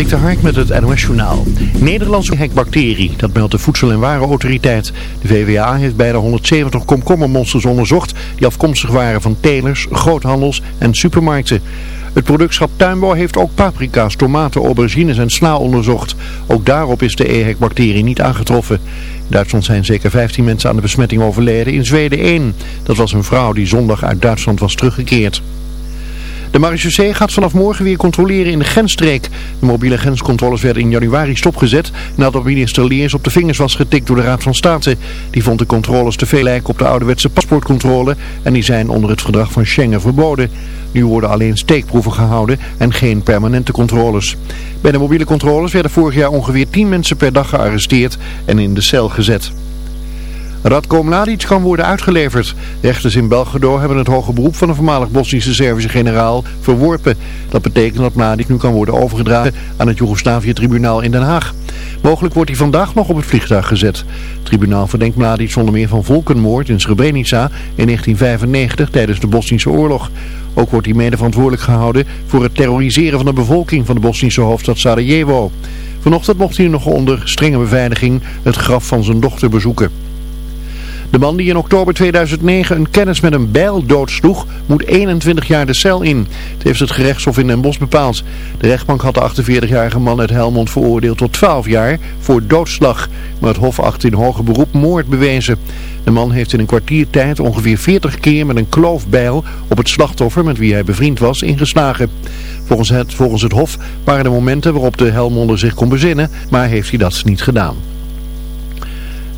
Dik Hark met het NOS Journaal. Nederlandse hekbacterie, dat meldt de Voedsel- en Warenautoriteit. De VWA heeft bijna 170 komkommermonsters onderzocht die afkomstig waren van telers, groothandels en supermarkten. Het productschap Tuinbouw heeft ook paprika's, tomaten, aubergines en sla onderzocht. Ook daarop is de EHEC-bacterie niet aangetroffen. In Duitsland zijn zeker 15 mensen aan de besmetting overleden, in Zweden 1. Dat was een vrouw die zondag uit Duitsland was teruggekeerd. De marechaussee gaat vanaf morgen weer controleren in de grensstreek. De mobiele grenscontroles werden in januari stopgezet nadat minister Leers op de vingers was getikt door de Raad van State. Die vond de controles te veel lijken op de ouderwetse paspoortcontrole en die zijn onder het verdrag van Schengen verboden. Nu worden alleen steekproeven gehouden en geen permanente controles. Bij de mobiele controles werden vorig jaar ongeveer 10 mensen per dag gearresteerd en in de cel gezet. Radko Mladic kan worden uitgeleverd. Rechters in Belgrado hebben het hoge beroep van de voormalig Bosnische Servische generaal verworpen. Dat betekent dat Mladic nu kan worden overgedragen aan het Joegoslavië-tribunaal in Den Haag. Mogelijk wordt hij vandaag nog op het vliegtuig gezet. Het tribunaal verdenkt Mladic zonder meer van volkenmoord in Srebrenica in 1995 tijdens de Bosnische oorlog. Ook wordt hij mede verantwoordelijk gehouden voor het terroriseren van de bevolking van de Bosnische hoofdstad Sarajevo. Vanochtend mocht hij nog onder strenge beveiliging het graf van zijn dochter bezoeken. De man die in oktober 2009 een kennis met een bijl doodsloeg, moet 21 jaar de cel in. Het heeft het gerechtshof in Den Bosch bepaald. De rechtbank had de 48-jarige man uit Helmond veroordeeld tot 12 jaar voor doodslag. Maar het hof acht in hoger beroep moord bewezen. De man heeft in een kwartier tijd ongeveer 40 keer met een kloofbijl op het slachtoffer met wie hij bevriend was ingeslagen. Volgens het, volgens het hof waren de momenten waarop de Helmonder zich kon bezinnen, maar heeft hij dat niet gedaan.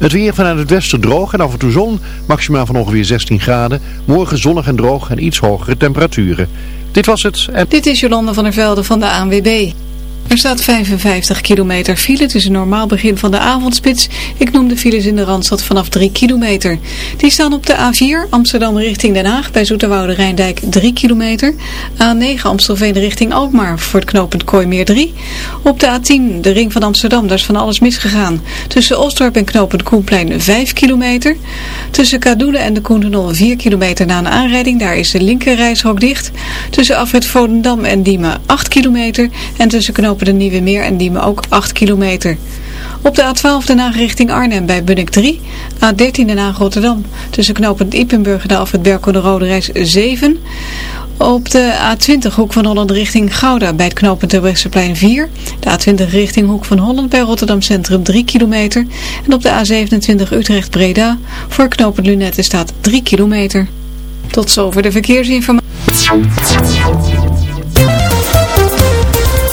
Het weer vanuit het westen droog en af en toe zon. Maximaal van ongeveer 16 graden. Morgen zonnig en droog en iets hogere temperaturen. Dit was het. En... Dit is Jolande van der Velde van de ANWB. Er staat 55 kilometer file. Een normaal begin van de avondspits. Ik noem de files in de Randstad vanaf 3 kilometer. Die staan op de A4 Amsterdam richting Den Haag bij Zoeterwoude Rijndijk 3 kilometer. A9 Amstelveen richting Alkmaar voor het knooppunt Kooimeer 3. Op de A10 de ring van Amsterdam, daar is van alles misgegaan. Tussen Osdorp en knooppunt Koenplein 5 kilometer. Tussen Kadoelen en de Koentenol 4 kilometer na een aanrijding. Daar is de linkerrijshok dicht. Tussen Afrit Volendam en Diemen 8 kilometer. En tussen knooppunt de Nieuwe Meer en Diemen ook 8 kilometer. Op de A12 Den Haag richting Arnhem bij Bunnik 3. A13 Den Haag Rotterdam. Tussen knooppunt Ippenburg en af het Berkel de Rode Reis 7. Op de A20 Hoek van Holland richting Gouda bij het knooppunt Terbrechtseplein 4. De A20 richting Hoek van Holland bij Rotterdam Centrum 3 kilometer. En op de A27 Utrecht Breda voor knooppunt Lunette staat 3 kilometer. Tot zover de verkeersinformatie.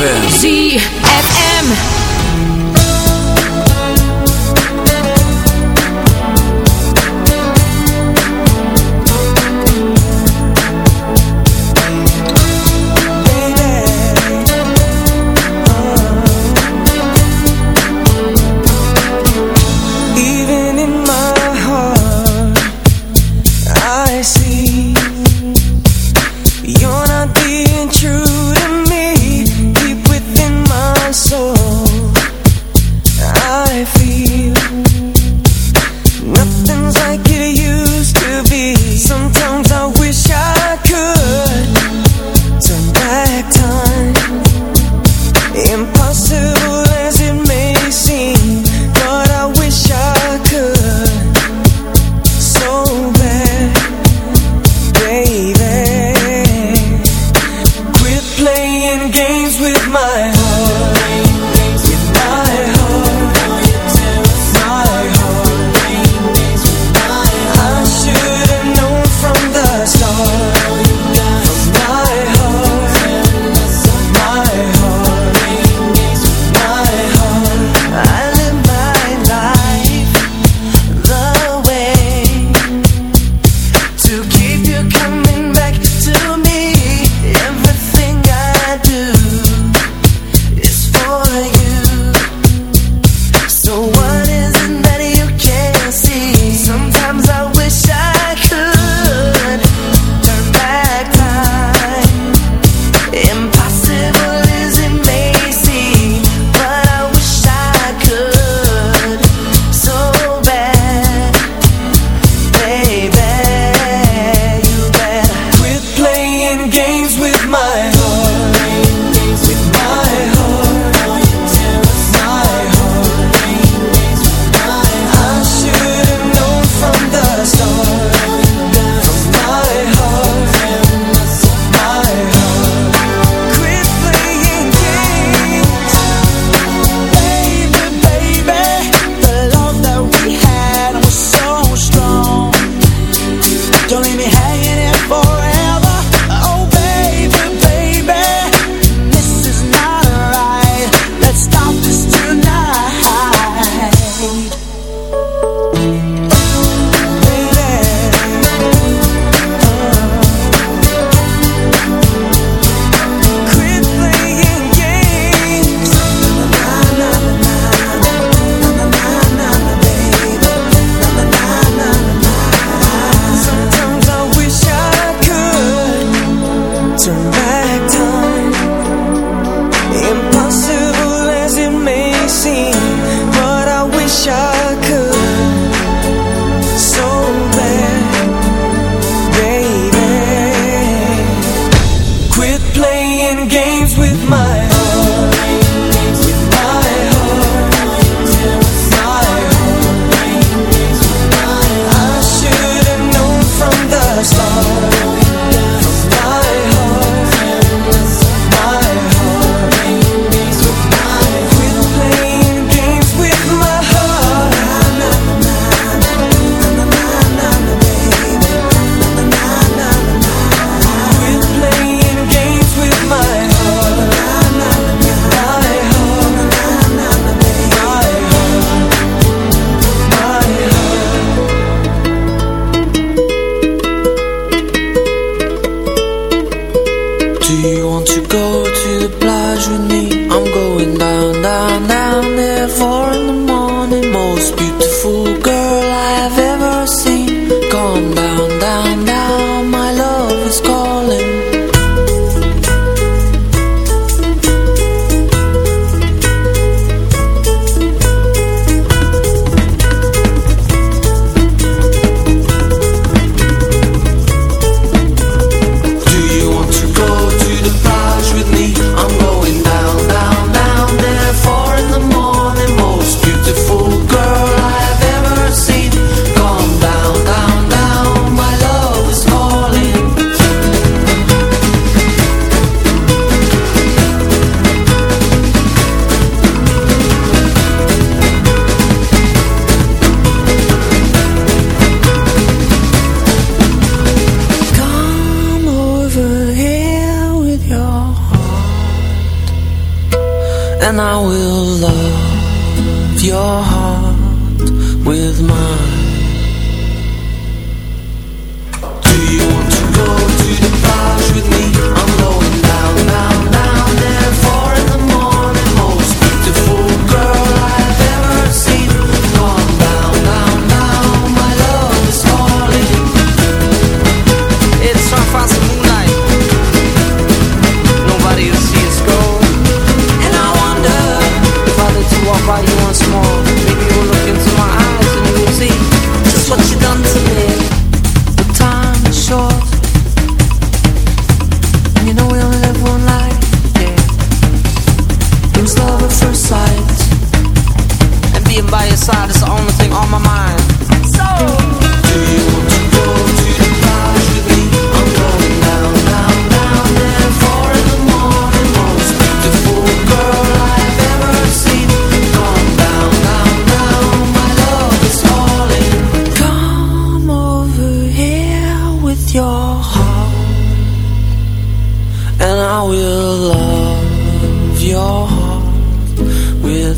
ZFM. ZFM.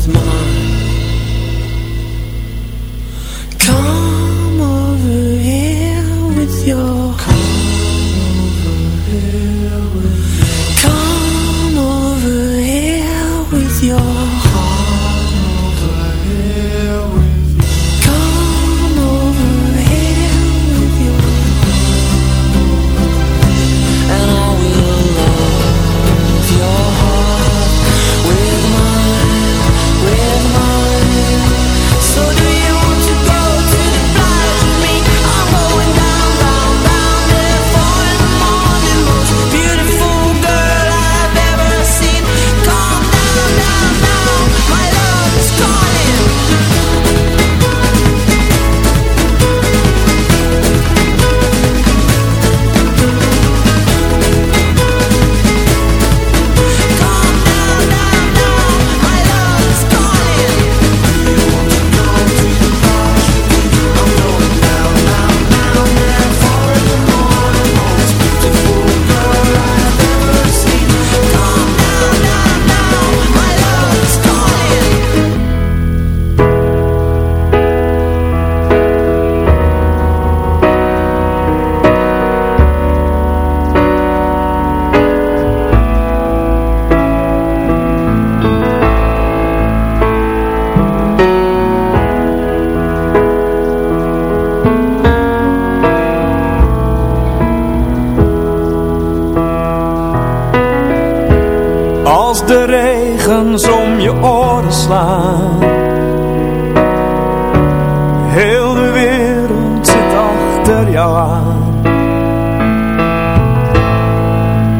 mine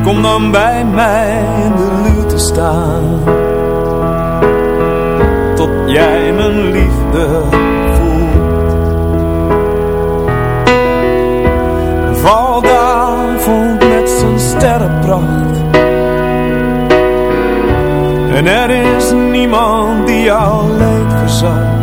Kom dan bij mij in de luwte staan, tot jij mijn liefde voelt. Val daar vond met zijn sterrenpracht. En er is niemand die jou leed verzacht.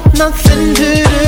Got nothing to do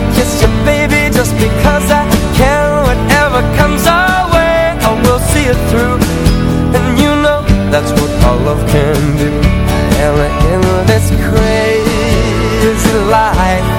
see it through. And you know that's what all love can do. And in this crazy life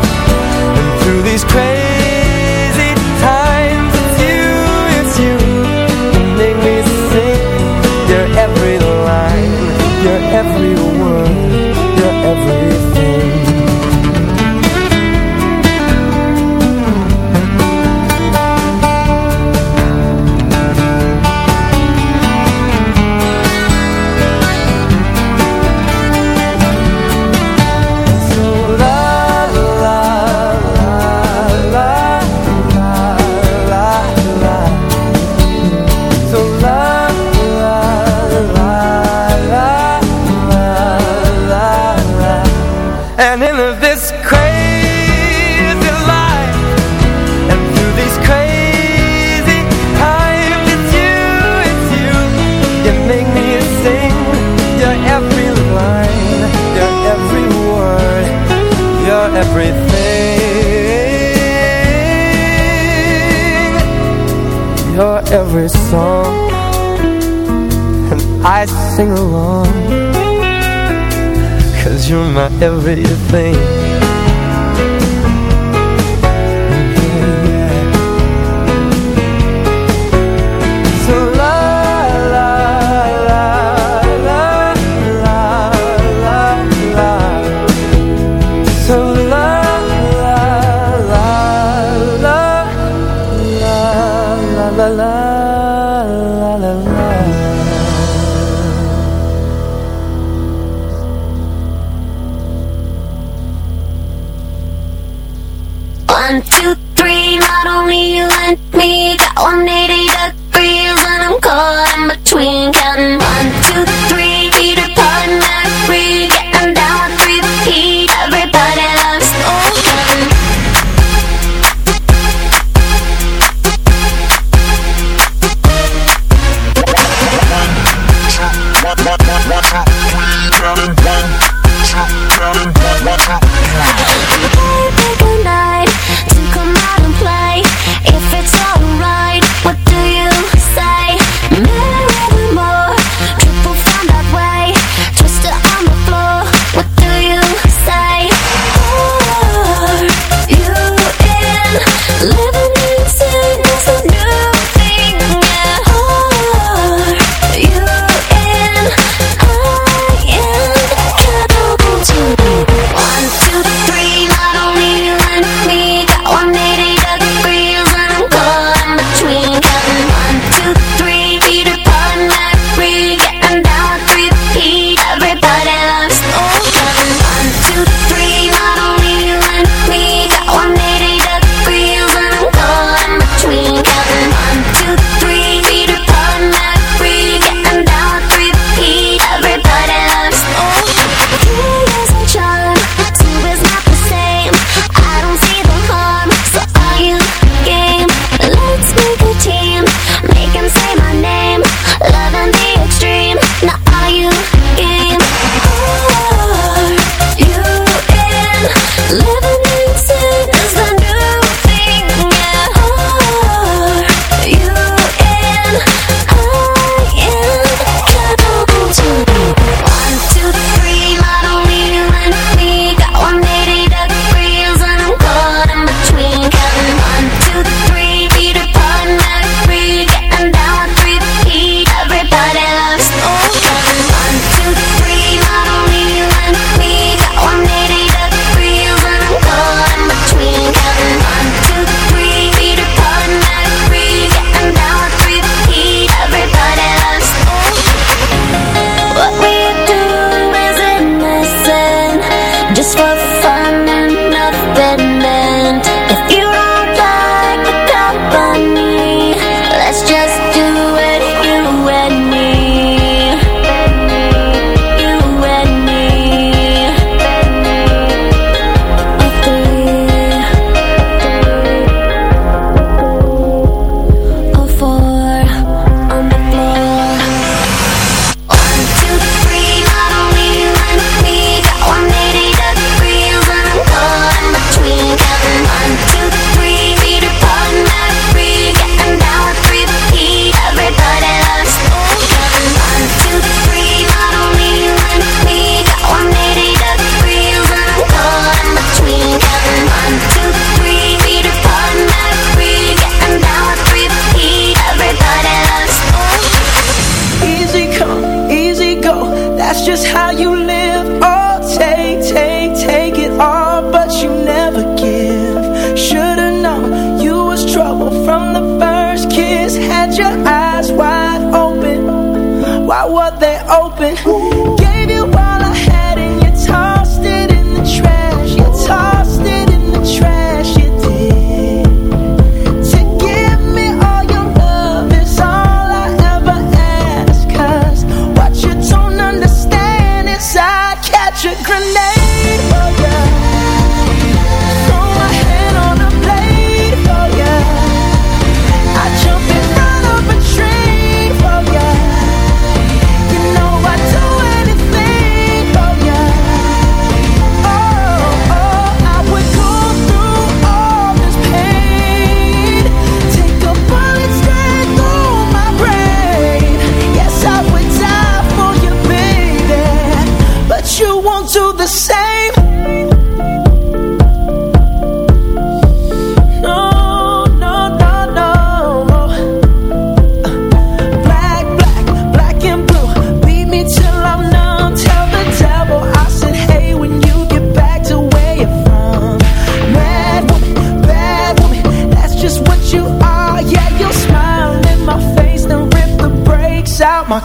everything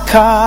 car.